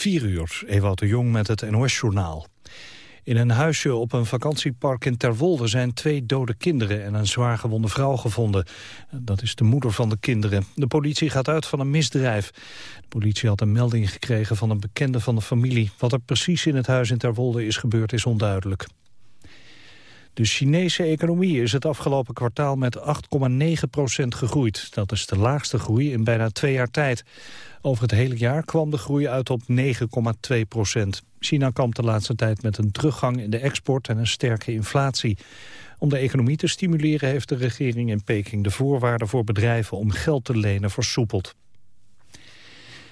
4 uur, Ewout de Jong met het NOS-journaal. In een huisje op een vakantiepark in Terwolde zijn twee dode kinderen en een zwaar gewonde vrouw gevonden. Dat is de moeder van de kinderen. De politie gaat uit van een misdrijf. De politie had een melding gekregen van een bekende van de familie. Wat er precies in het huis in Terwolde is gebeurd is onduidelijk. De Chinese economie is het afgelopen kwartaal met 8,9% gegroeid. Dat is de laagste groei in bijna twee jaar tijd. Over het hele jaar kwam de groei uit op 9,2 procent. China kampt de laatste tijd met een teruggang in de export en een sterke inflatie. Om de economie te stimuleren heeft de regering in Peking de voorwaarden voor bedrijven om geld te lenen versoepeld.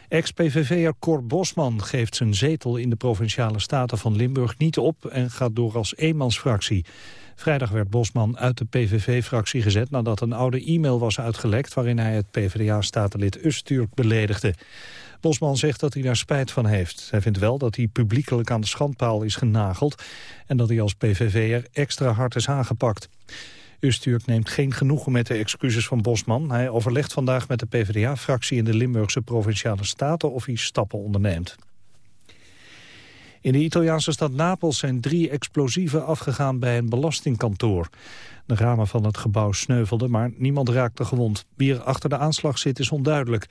Ex-PVV'er Cor Bosman geeft zijn zetel in de Provinciale Staten van Limburg niet op en gaat door als eenmansfractie. Vrijdag werd Bosman uit de PVV-fractie gezet nadat een oude e-mail was uitgelekt waarin hij het PvdA-statenlid Usturk beledigde. Bosman zegt dat hij daar spijt van heeft. Hij vindt wel dat hij publiekelijk aan de schandpaal is genageld en dat hij als PVV'er extra hard is aangepakt. Usturk neemt geen genoegen met de excuses van Bosman. Hij overlegt vandaag met de PvdA-fractie in de Limburgse Provinciale Staten of hij stappen onderneemt. In de Italiaanse stad Napels zijn drie explosieven afgegaan bij een belastingkantoor. De ramen van het gebouw sneuvelden, maar niemand raakte gewond. Wie er achter de aanslag zit is onduidelijk.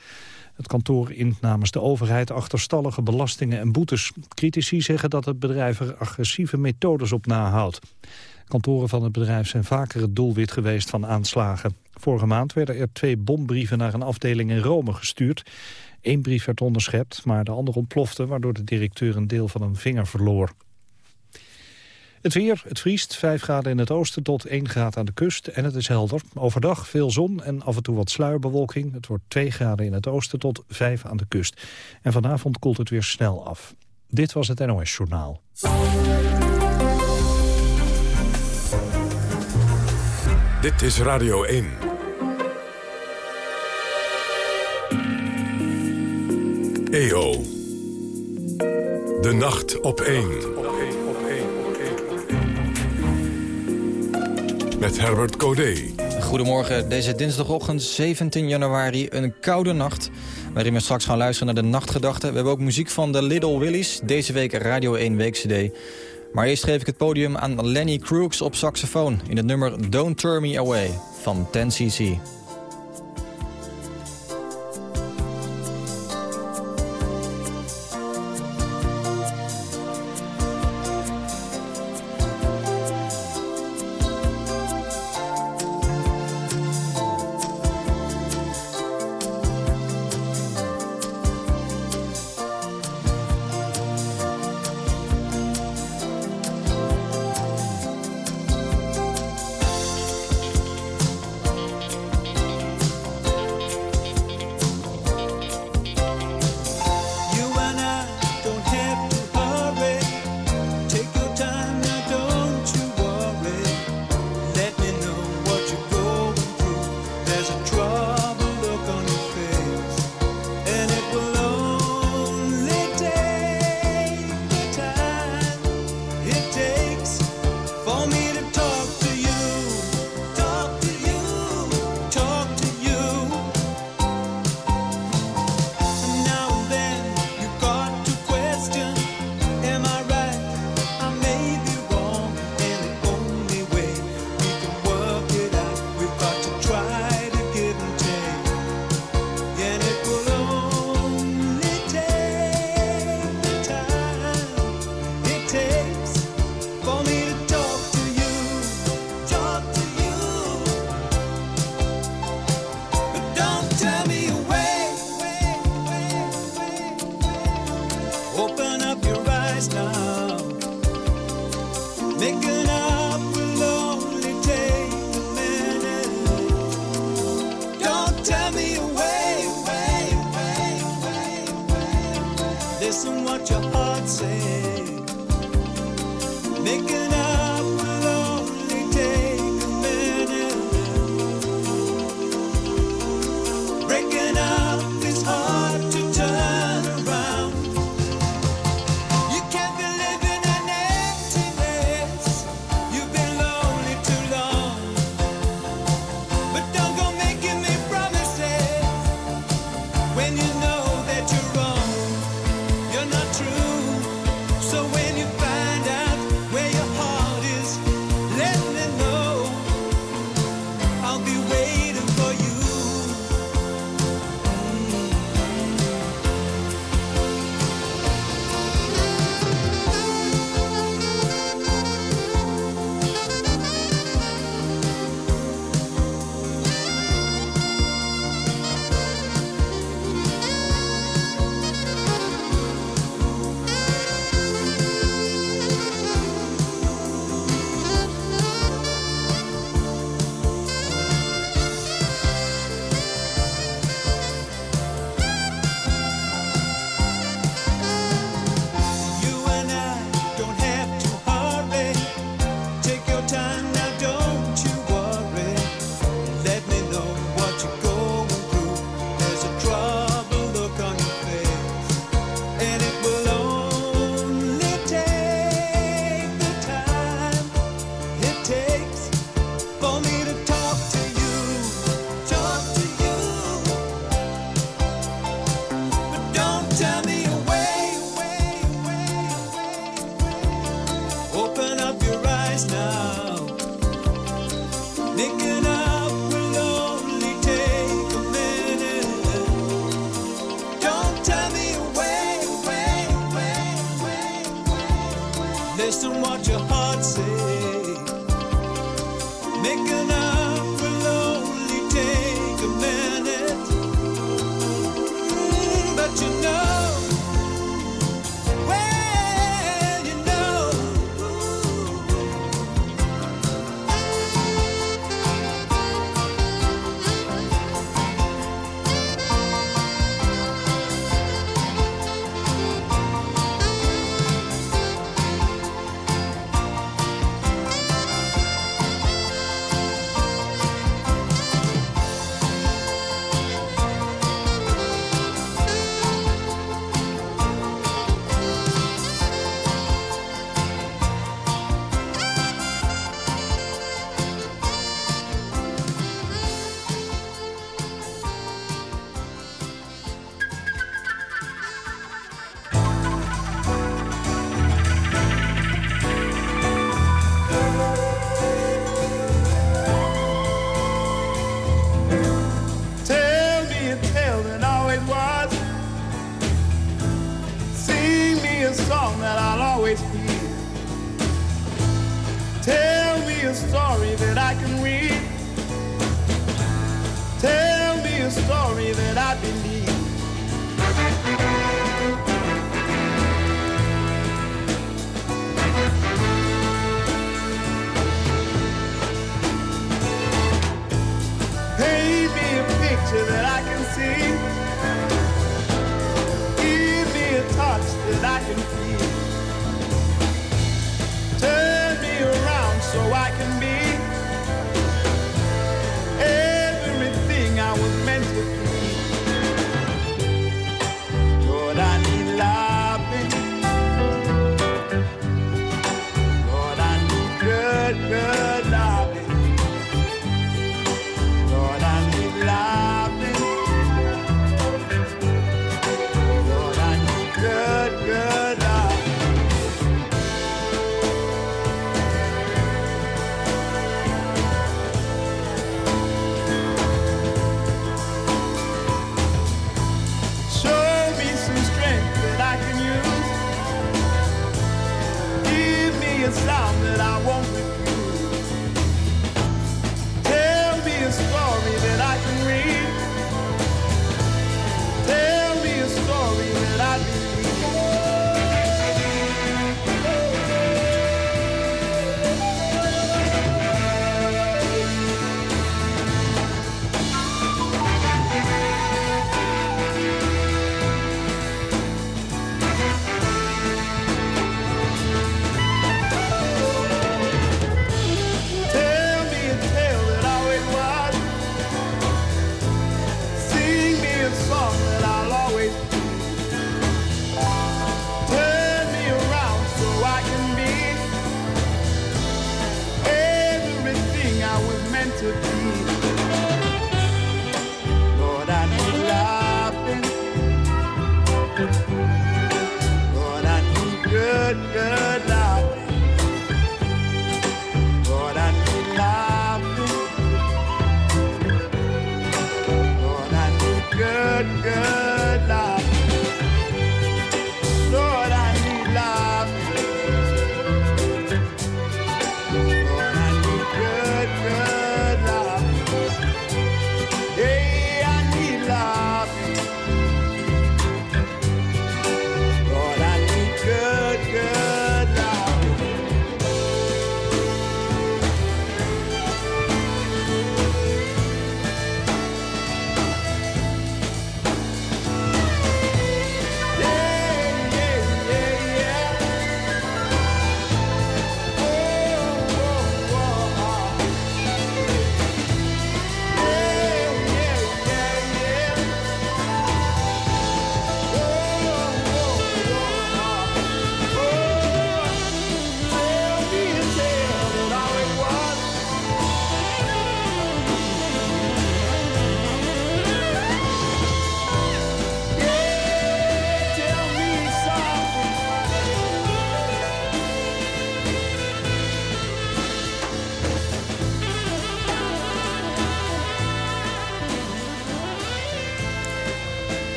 Het kantoor int namens de overheid achterstallige belastingen en boetes. Critici zeggen dat het bedrijf er agressieve methodes op nahoudt. Kantoren van het bedrijf zijn vaker het doelwit geweest van aanslagen. Vorige maand werden er twee bombrieven naar een afdeling in Rome gestuurd. Eén brief werd onderschept, maar de andere ontplofte... waardoor de directeur een deel van een vinger verloor. Het weer, het vriest, 5 graden in het oosten tot 1 graad aan de kust en het is helder. Overdag veel zon en af en toe wat sluierbewolking. Het wordt 2 graden in het oosten tot 5 aan de kust. En vanavond koelt het weer snel af. Dit was het NOS Journaal. Dit is Radio 1. EO. De nacht op 1. Met Herbert Codé. Goedemorgen, deze dinsdagochtend 17 januari, een koude nacht... waarin we straks gaan luisteren naar de nachtgedachten. We hebben ook muziek van de Little Willies, deze week Radio 1 Week CD. Maar eerst geef ik het podium aan Lenny Crooks op saxofoon... in het nummer Don't Turn Me Away van 10cc.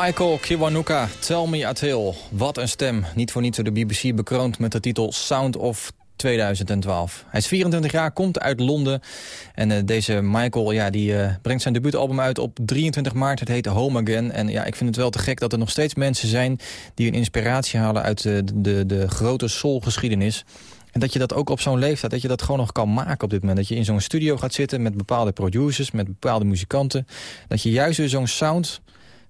Michael Kiwanuka, Tell Me Atil. Wat een stem. Niet voor niets door de BBC bekroond met de titel Sound of 2012. Hij is 24 jaar, komt uit Londen. En uh, deze Michael ja, die, uh, brengt zijn debuutalbum uit op 23 maart. Het heet Home Again. En ja, ik vind het wel te gek dat er nog steeds mensen zijn... die hun inspiratie halen uit de, de, de grote soulgeschiedenis. En dat je dat ook op zo'n leeftijd, dat je dat gewoon nog kan maken op dit moment. Dat je in zo'n studio gaat zitten met bepaalde producers, met bepaalde muzikanten. Dat je juist zo'n sound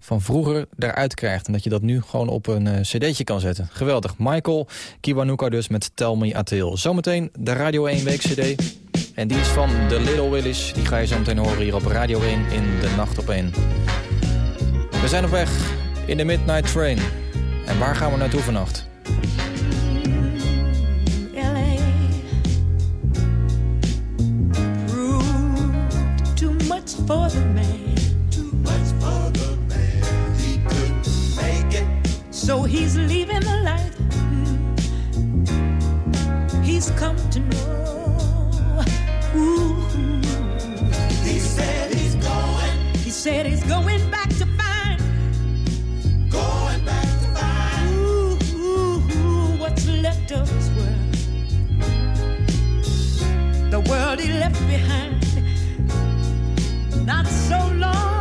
van vroeger eruit krijgt. En dat je dat nu gewoon op een uh, cd'tje kan zetten. Geweldig. Michael Kiwanuka dus met Tell Me Atil. Zometeen de Radio 1 Week cd. En die is van The Little Willis. Die ga je zo meteen horen hier op Radio 1 in de Nacht op 1. We zijn op weg in de Midnight Train. En waar gaan we naartoe vannacht? for. So he's leaving the light. He's come to know. Ooh. He said he's going. He said he's going back to find. Going back to find. Ooh, ooh, ooh what's left of his world. The world he left behind not so long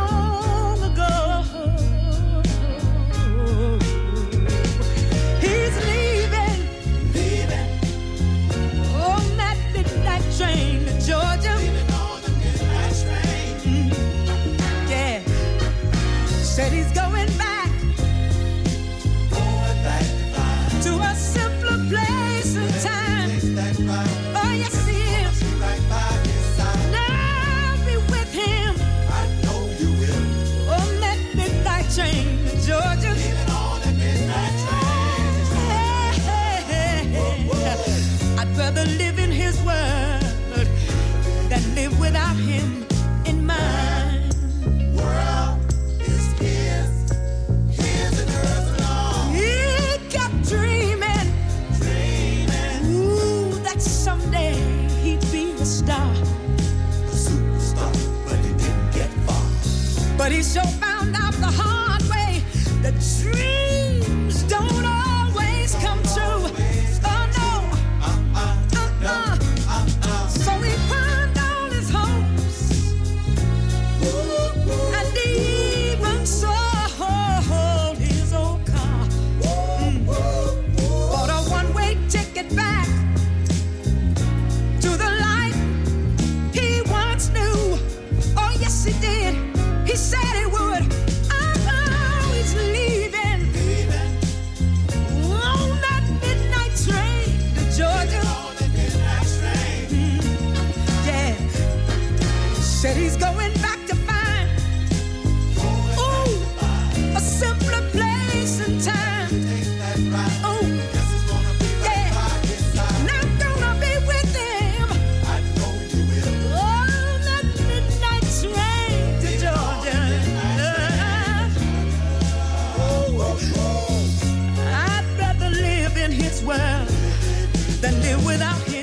without him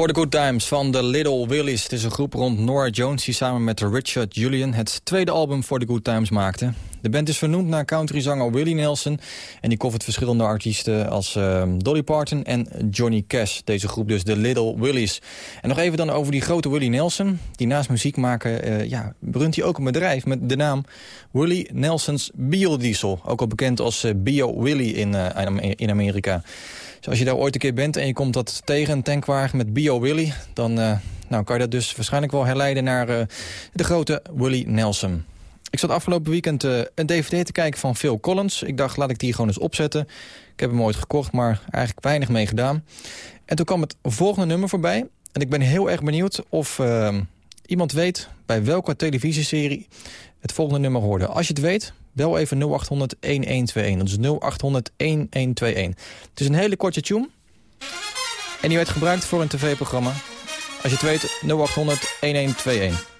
For the Good Times van The Little Willies. Het is een groep rond Nora Jones die samen met Richard Julian... het tweede album For the Good Times maakte. De band is vernoemd naar countryzanger Willie Nelson... en die covert verschillende artiesten als eh, Dolly Parton en Johnny Cash. Deze groep dus The Little Willies. En nog even dan over die grote Willie Nelson. Die naast muziek maken, eh, ja, runt hij ook een bedrijf... met de naam Willie Nelson's Biodiesel. Ook al bekend als eh, Bio Willie in, eh, in Amerika. Dus als je daar ooit een keer bent en je komt dat tegen, een tankwagen met Bio Willy... dan nou, kan je dat dus waarschijnlijk wel herleiden naar de grote Willie Nelson. Ik zat afgelopen weekend eh, een dvd te kijken van Phil Collins. Ik dacht, laat ik die gewoon eens opzetten. Ik heb hem ooit gekocht, maar eigenlijk weinig mee gedaan. En toen kwam het volgende nummer voorbij. En ik ben heel erg benieuwd of eh, iemand weet bij welke televisieserie het volgende nummer hoorde. Als je het weet, bel even 0800-1121. Dat is 0800-1121. Het is een hele korte tune. En die werd gebruikt voor een tv-programma. Als je het weet, 0800-1121.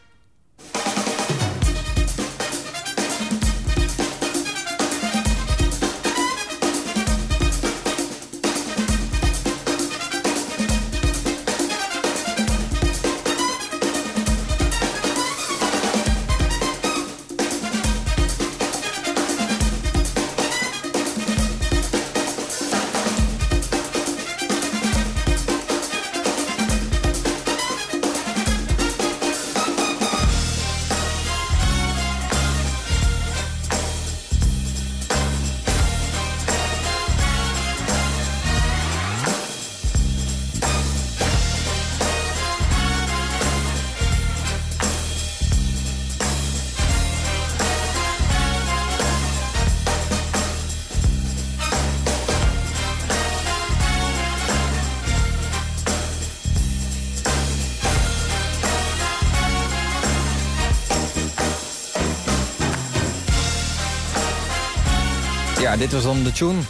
Dit was dan de tune.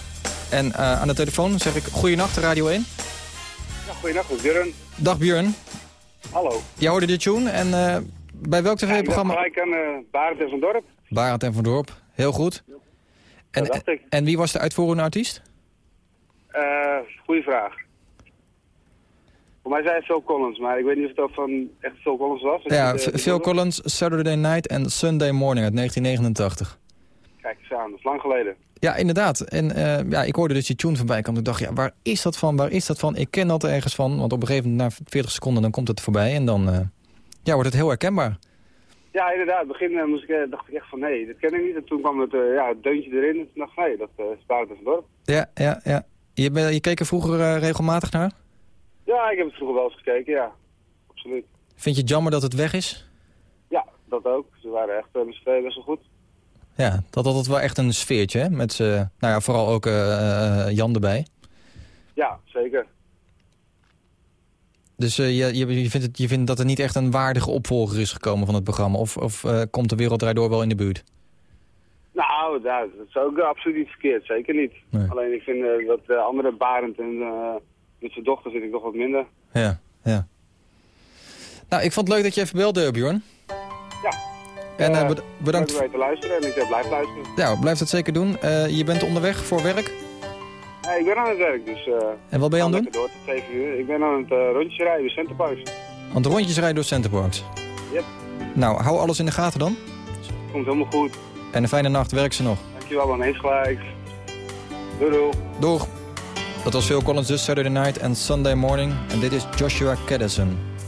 En eh, aan de telefoon zeg ik goeienacht, Radio 1. Ja, goeienacht, Björn. Dag Björn. Hallo. Jij hoorde de tune en eh, bij welk Ja, ik tv-programma? gelijk aan uh, Barend en van Dorp. Barend en van Dorp. Heel goed. En, Dat dacht ik. en wie was de uitvoerende artiest? Eh goeie vraag. Voor mij zei het Phil Collins, maar ik weet niet of het ook van echt Phil Collins was. Ja, Phil Collins, Saturday Night en Sunday Morning uit 1989. Kijk eens aan, dat is lang geleden. Ja, inderdaad. En eh, ja, ik hoorde dus die tune voorbij komen. Ik dacht, ja, waar is dat van? Waar is dat van? Ik ken dat ergens van. Want op een gegeven moment, na 40 seconden, dan komt het voorbij. En dan eh, ja, wordt het heel herkenbaar. Ja, inderdaad. In het begin eh, moest ik, dacht ik echt van nee, dat ken ik niet. En toen kwam het, ja, het deuntje erin. En toen dacht ik, nee, dat is Barend en van Dorp. Ja, ja, ja. Je, ben- je keek er vroeger regelmatig naar? Ja, ik heb het vroeger wel eens gekeken, ja. Absoluut. Vind je het jammer dat het weg is? Ja, dat ook. Ze waren echt uh, best wel goed. Ja, dat had het wel echt een sfeertje, hè? Met z'n- nou ja, vooral ook eh, eh, Jan erbij. Ja, zeker. Dus eh, je, je, vindt het, je vindt dat er niet echt een waardige opvolger is gekomen van het programma? Of, of komt de Wereld Door wel in de buurt? Nou, dat is ook absoluut niet verkeerd. Zeker niet. Nee. Alleen ik vind dat de andere Barend en met zijn dochter vind ik toch wat minder. Ja, ja. Nou, ik vond het leuk dat je even belde, Bjorn. Ja. En bed- bedankt. Om te luisteren en ik blijf luisteren. Ja, blijf dat zeker doen. Eh, je bent onderweg voor werk. Nee, ik ben aan het werk, dus... En wat ben je aan het doen? door tot 7 uur. Ik ben aan het eh, rondje rijden, de Centerparks. Aan het rondjes rijden door Centerparks. Yep. Nou, hou alles in de gaten dan. Komt helemaal goed. En een fijne nacht, werk ze nog. Dankjewel, dan eens gelijk. Doei doei. Doeg! Dat was Phil Collins, dus Saturday Night en Sunday Morning. En dit is Joshua Caddison.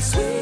sweet.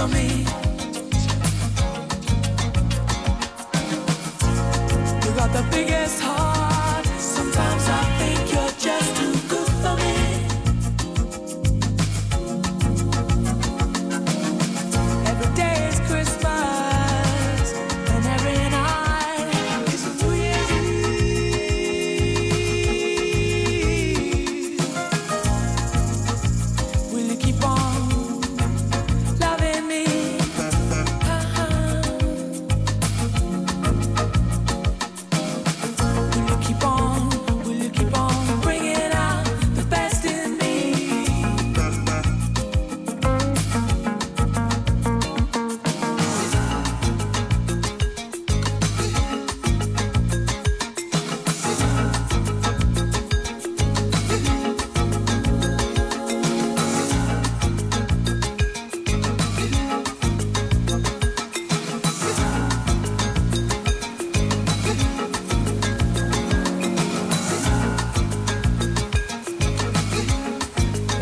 You got the biggest heart.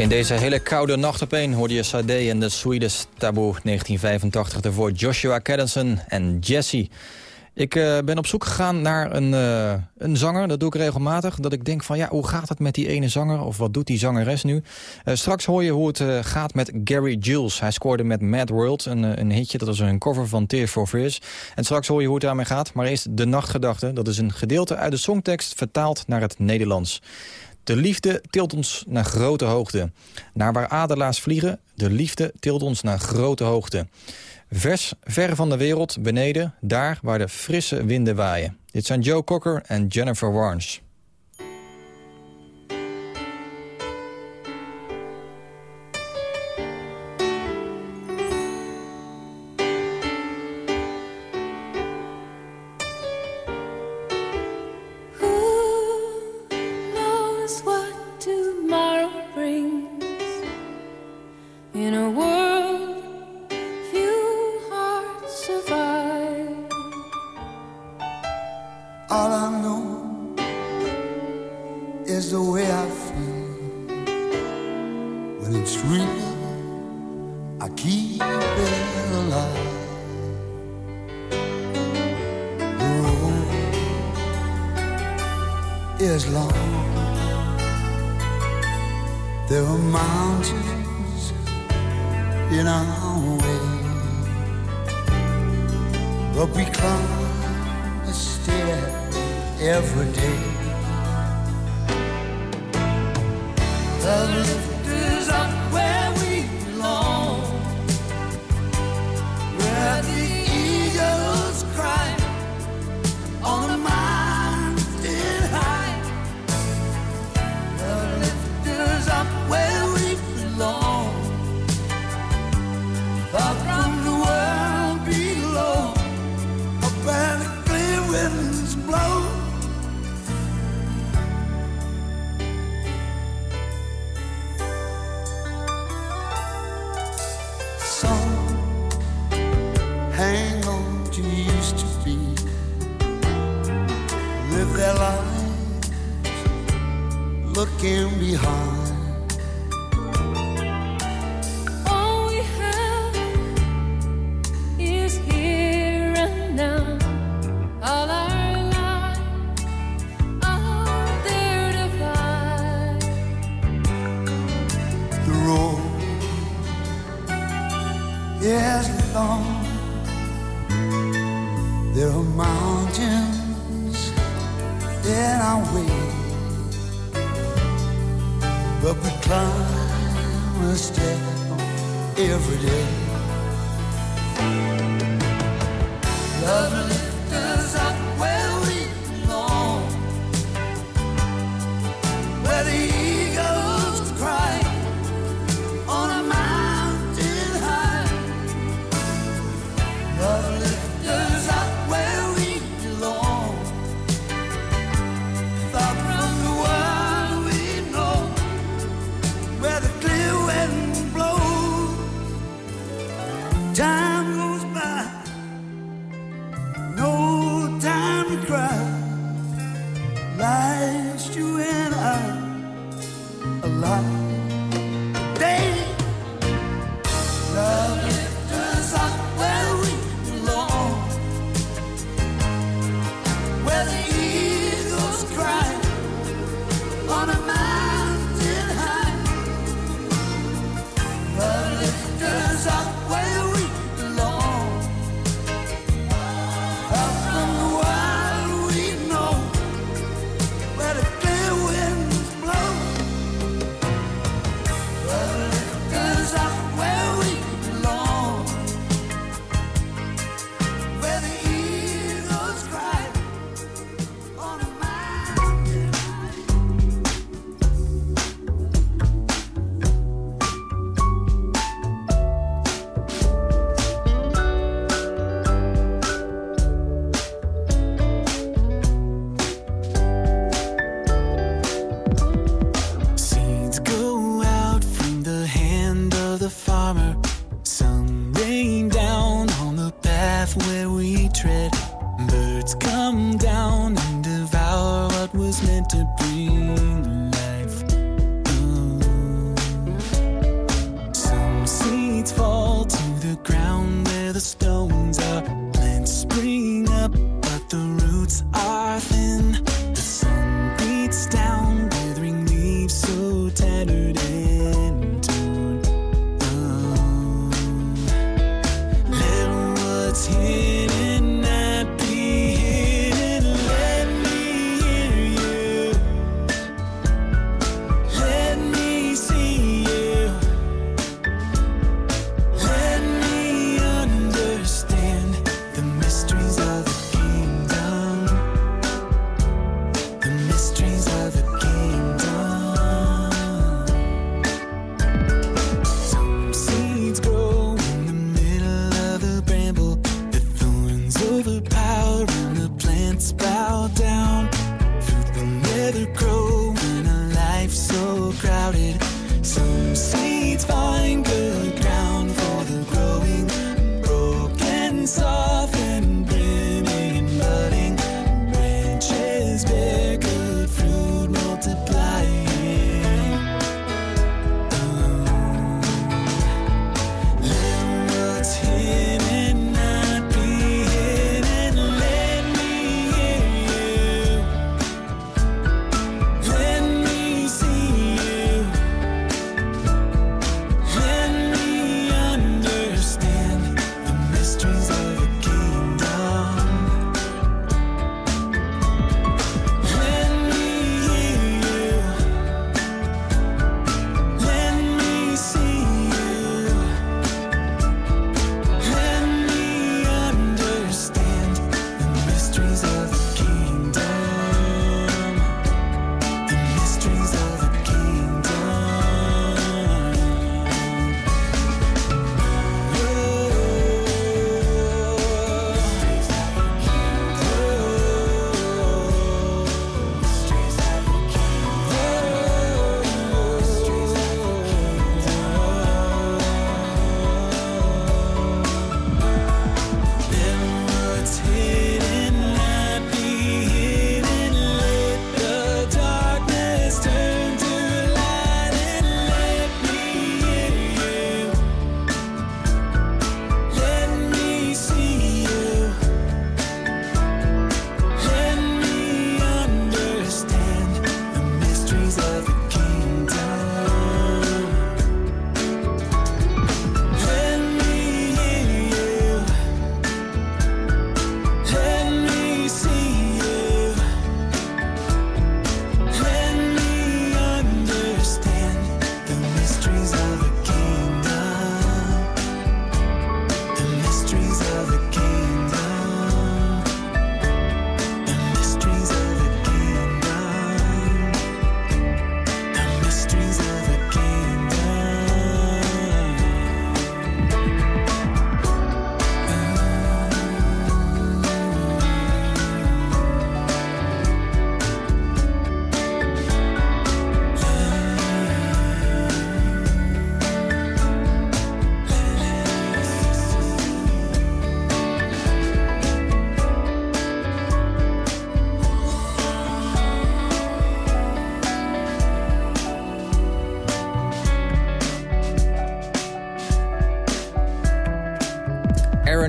In deze hele koude nacht op één hoorde je Sade en de Swedish Taboe 1985. Daarvoor Joshua Caddison en Jesse. Ik eh, ben op zoek gegaan naar een, eh, een zanger, dat doe ik regelmatig. Dat ik denk van ja, hoe gaat het met die ene zanger? Of wat doet die zangeres nu? Eh, straks hoor je hoe het gaat met Gary Jules. Hij scoorde met Mad World, een, een hitje. Dat was een cover van Tears for Fears. En straks hoor je hoe het daarmee gaat. Maar eerst De Nachtgedachte. Dat is een gedeelte uit de songtekst vertaald naar het Nederlands. De liefde tilt ons naar grote hoogte. Naar waar adelaars vliegen, de liefde tilt ons naar grote hoogte. Vers, ver van de wereld, beneden, daar waar de frisse winden waaien. Dit zijn Joe Cocker en Jennifer Warnes.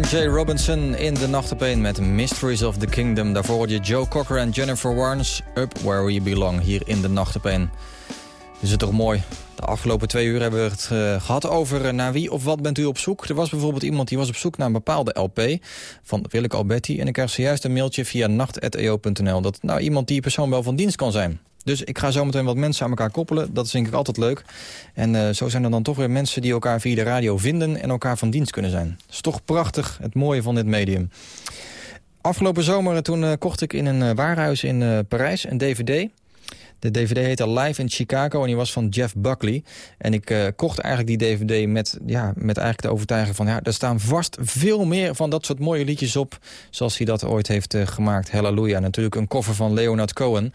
J. Robinson in de Nacht op 1 met Mysteries of the Kingdom. Daarvoor hoorde je Joe Cocker en Jennifer Warnes. Up Where We Belong, hier in de Nacht op 1. Is het toch mooi? De afgelopen twee uur hebben we het eh, gehad over eh, naar wie of wat bent u op zoek. Er was bijvoorbeeld iemand die was op zoek naar een bepaalde LP van Willeke Alberti. En ik kreeg zojuist een mailtje via nacht.eo.nl dat nou iemand die persoon wel van dienst kan zijn. Dus ik ga zo meteen wat mensen aan elkaar koppelen. Dat is denk ik altijd leuk. En eh, zo zijn er dan toch weer mensen die elkaar via de radio vinden... en elkaar van dienst kunnen zijn. Dat is toch prachtig, het mooie van dit medium. Afgelopen zomer eh, toen eh, kocht ik in een warenhuis in Parijs een dvd... De DVD heette Live in Chicago en die was van Jeff Buckley. En ik kocht eigenlijk die DVD met, ja, met eigenlijk de overtuiging van... ja, er staan vast veel meer van dat soort mooie liedjes op... zoals hij dat ooit heeft gemaakt. Halleluja. Natuurlijk een cover van Leonard Cohen.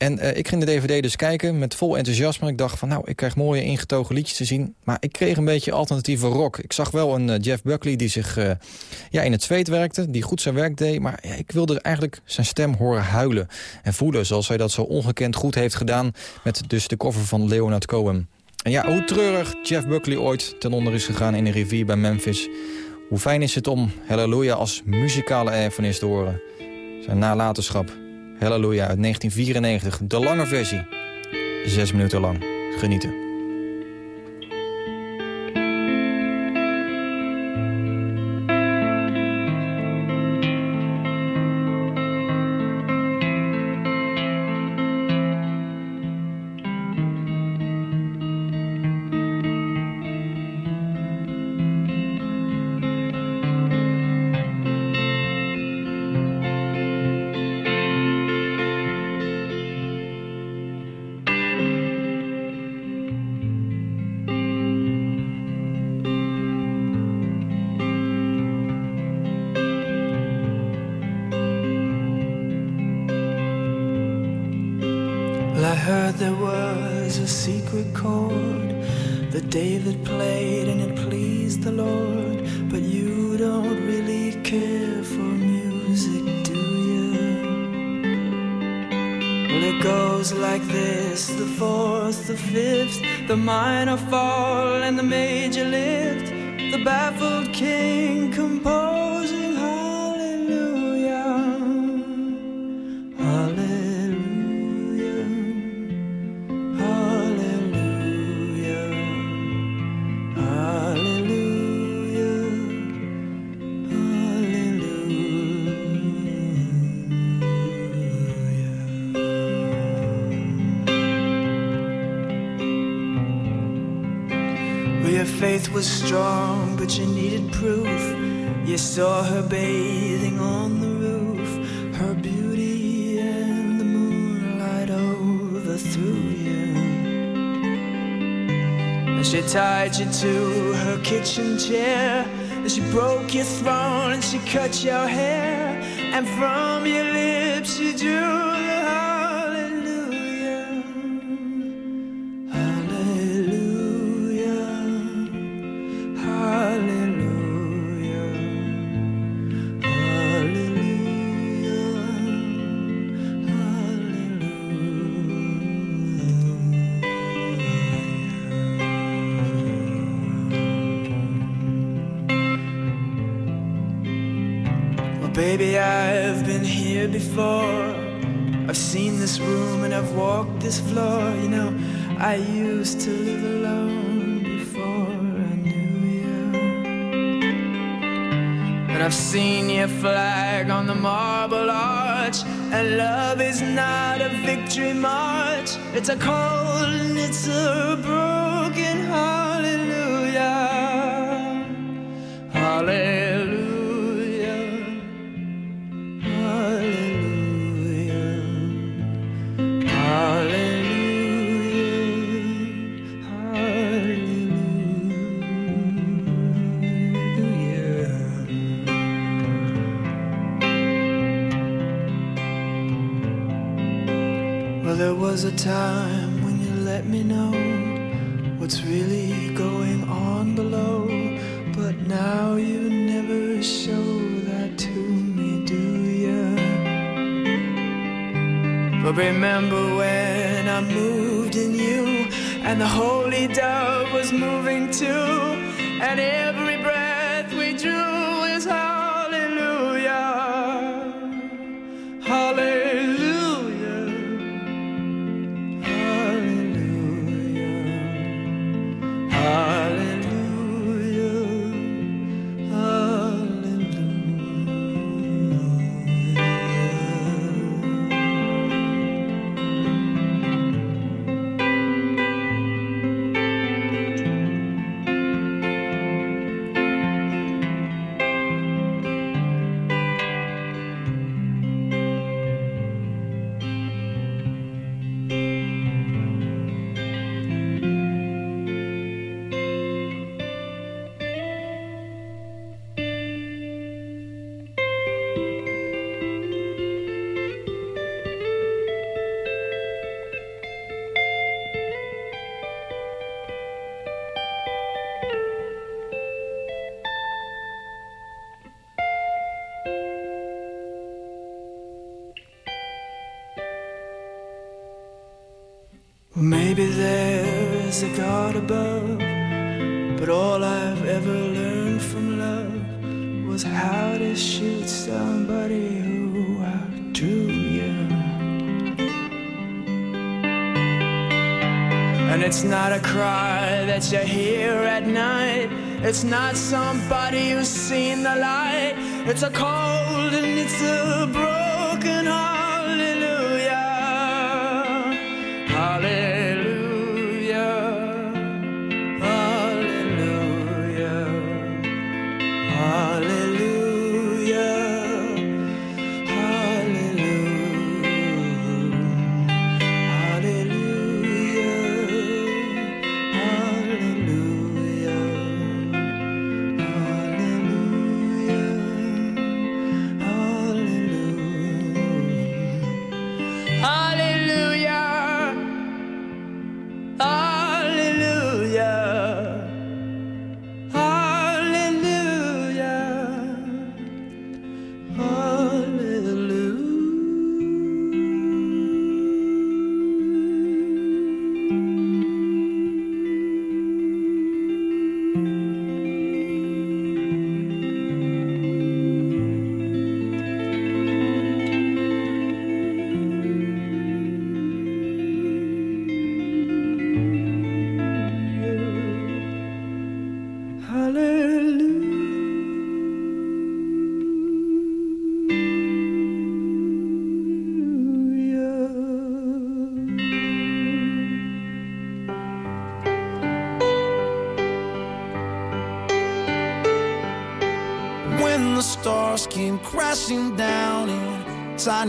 En eh, ik ging de DVD dus kijken met vol enthousiasme. Ik dacht van nou, ik krijg mooie ingetogen liedjes te zien. Maar ik kreeg een beetje alternatieve rock. Ik zag wel een eh, Jeff Buckley die zich eh, ja, in het zweet werkte. Die goed zijn werk deed. Maar ja, ik wilde eigenlijk zijn stem horen huilen. En voelen zoals hij dat zo ongekend goed heeft gedaan. Met dus de cover van Leonard Cohen. En ja, hoe treurig Jeff Buckley ooit ten onder is gegaan in de rivier bij Memphis. Hoe fijn is het om Hallelujah als muzikale erfenis te horen. Zijn nalatenschap. Halleluja uit 1994. De lange versie. Zes minuten lang. Genieten. through you. And she tied you to her kitchen chair. And she broke your throne and she cut your hair. And from your lips she drew used to live alone before I knew you. but I've seen your flag on the marble arch. And love is not a victory march, it's a cold and it's a not somebody who's seen the light. It's a call.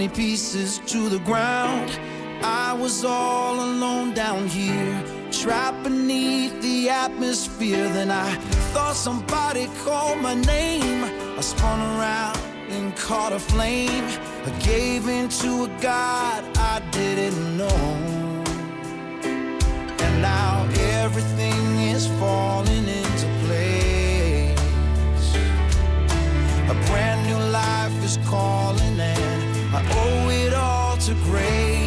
pieces to the ground. I was all alone down here, trapped beneath the atmosphere. Then I thought somebody called my name. I spun around and caught a flame. I gave in to a God I didn't know. And now everything is falling in. Owe it all to grace.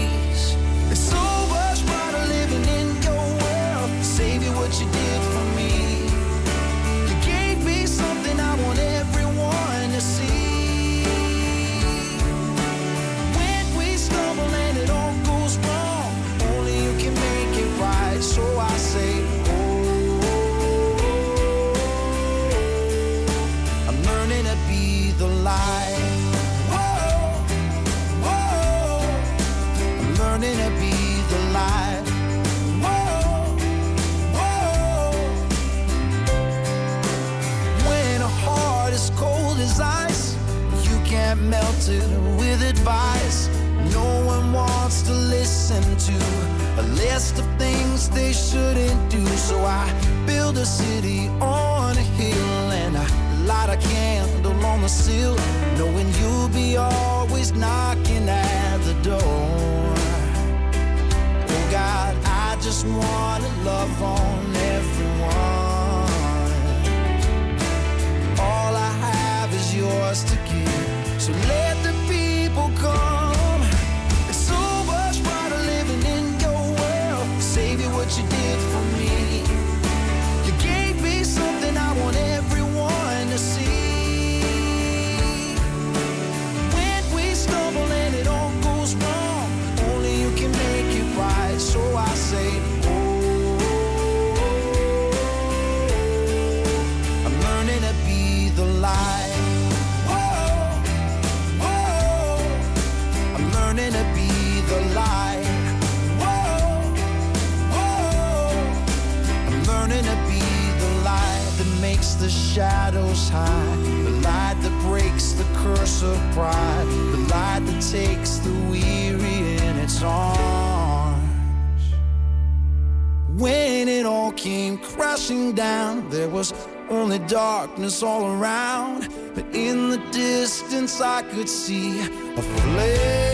When it all came crashing down, there was only darkness all around. But in the distance, I could see a flare.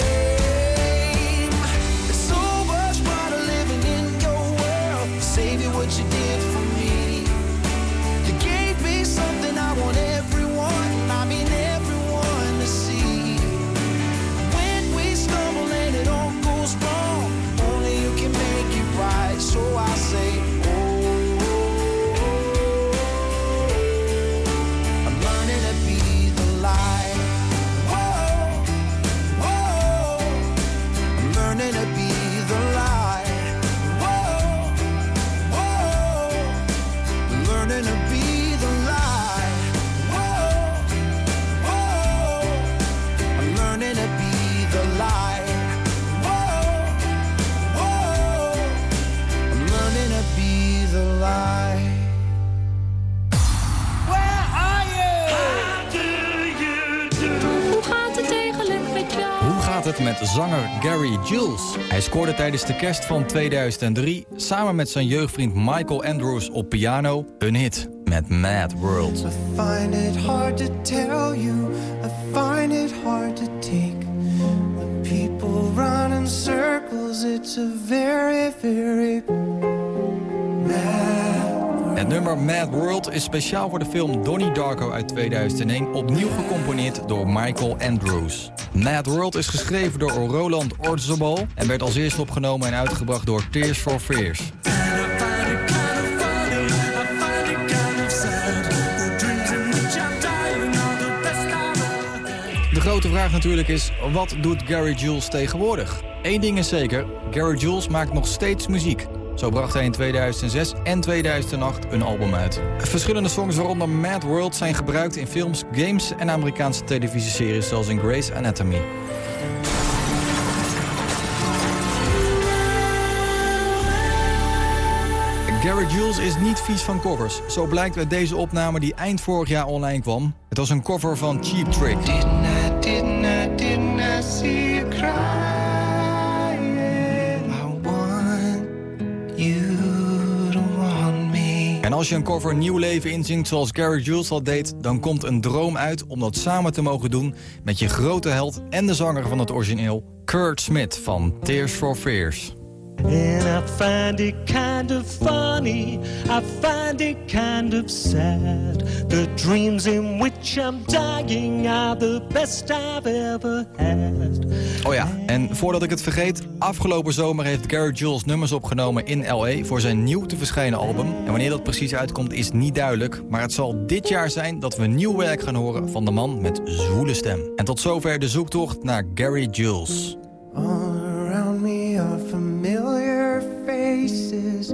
Met zanger Gary Jules. Hij scoorde tijdens de kerst van 2003 samen met zijn jeugdvriend Michael Andrews op piano een hit met Mad World. Hard to tell you, hard to take. When people run in circles, it's a very, very Het nummer Mad World is speciaal voor de film Donnie Darko uit 2001... opnieuw gecomponeerd door Michael Andrews. Mad World is geschreven door Roland Orzabal... en werd als eerste opgenomen en uitgebracht door Tears for Fears. De grote vraag natuurlijk is, wat doet Gary Jules tegenwoordig? Eén ding is zeker, Gary Jules maakt nog steeds muziek. Zo bracht hij in 2006 en 2008 een album uit. Verschillende songs waaronder Mad World zijn gebruikt in films, games en Amerikaanse televisieseries zoals in Grey's Anatomy. Gary Jules is niet vies van covers. Zo blijkt uit deze opname die eind vorig jaar online kwam. Het was een cover van Cheap Trick. Als je een cover nieuw leven inzingt zoals Gary Jules al deed... dan komt een droom uit om dat samen te mogen doen... met je grote held en de zanger van het origineel... Kurt Smith van Tears for Fears. I find it kind of funny, I find it kind of sad. The dreams in which I'm the best I've ever had. Oh ja, en voordat ik het vergeet... afgelopen zomer heeft Gary Jules nummers opgenomen in L.A... voor zijn nieuw te verschijnen album. En wanneer dat precies uitkomt is niet duidelijk... maar het zal dit jaar zijn dat we nieuw werk gaan horen... van de man met zwoele stem. En tot zover de zoektocht naar Gary Jules. All around me are familiar faces,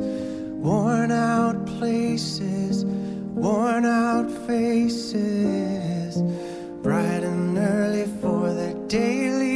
worn out places, worn out faces, bright and early for their daily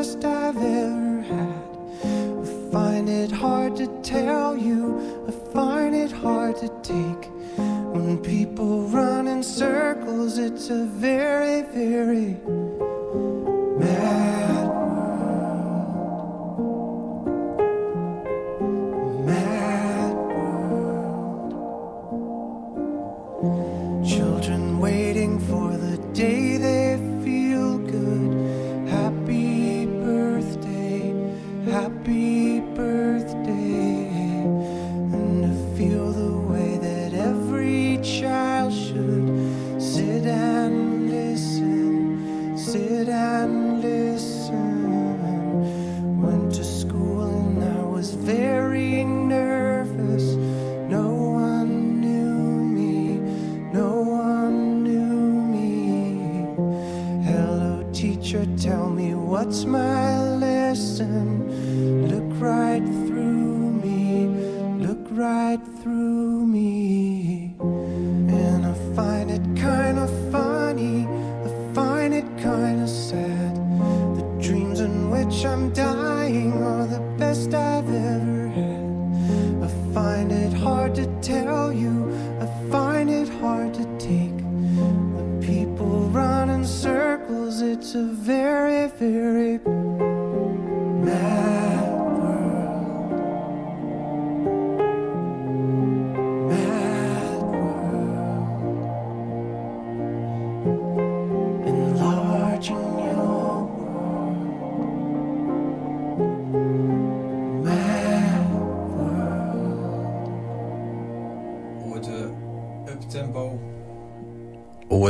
best I've ever had. I find it hard to tell you, I find it hard to take. When people run in circles, it's a very, very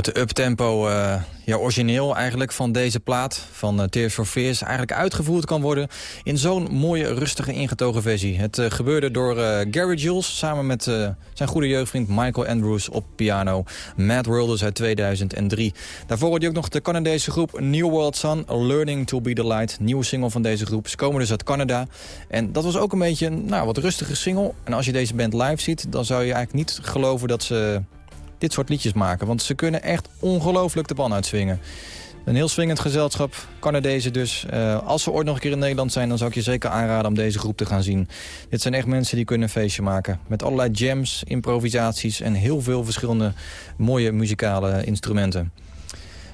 het uh, uptempo eh ja, origineel eigenlijk van deze plaat... van eh, Tears for Fears eigenlijk uitgevoerd kan worden... in zo'n mooie, rustige, ingetogen versie. Het eh, gebeurde door Gary Jules samen met zijn goede jeugdvriend Michael Andrews op piano. Mad World uit 2003. Daarvoor hoorde je ook nog de Canadese groep New World Sun... Learning to be the Light, nieuwe single van deze groep. Ze komen dus uit Canada. En dat was ook een beetje een nou, wat rustige single. En als je deze band live ziet, dan zou je eigenlijk niet geloven dat ze dit soort liedjes maken. Want ze kunnen echt ongelooflijk de pan uitswingen. Een heel swingend gezelschap, Canadezen dus. Eh, als ze ooit nog een keer in Nederland zijn... dan zou ik je zeker aanraden om deze groep te gaan zien. Dit zijn echt mensen die kunnen een feestje maken. Met allerlei jams, improvisaties... en heel veel verschillende mooie muzikale instrumenten.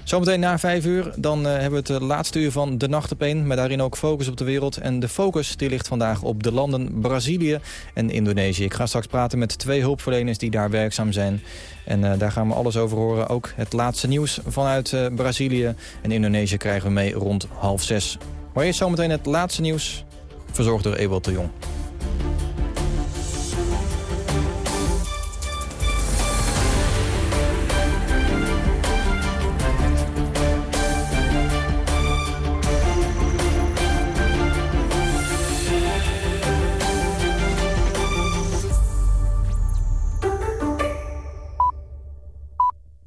Zometeen na vijf uur, dan eh, hebben we het eh, laatste uur van De Nacht op één... met daarin ook focus op de wereld. En de focus die ligt vandaag op de landen Brazilië en Indonesië. Ik ga straks praten met twee hulpverleners die daar werkzaam zijn. En eh, daar gaan we alles over horen. Ook het laatste nieuws vanuit Brazilië en Indonesië krijgen we mee rond half zes. Maar eerst zometeen het laatste nieuws, verzorgd door Ewald de Jong.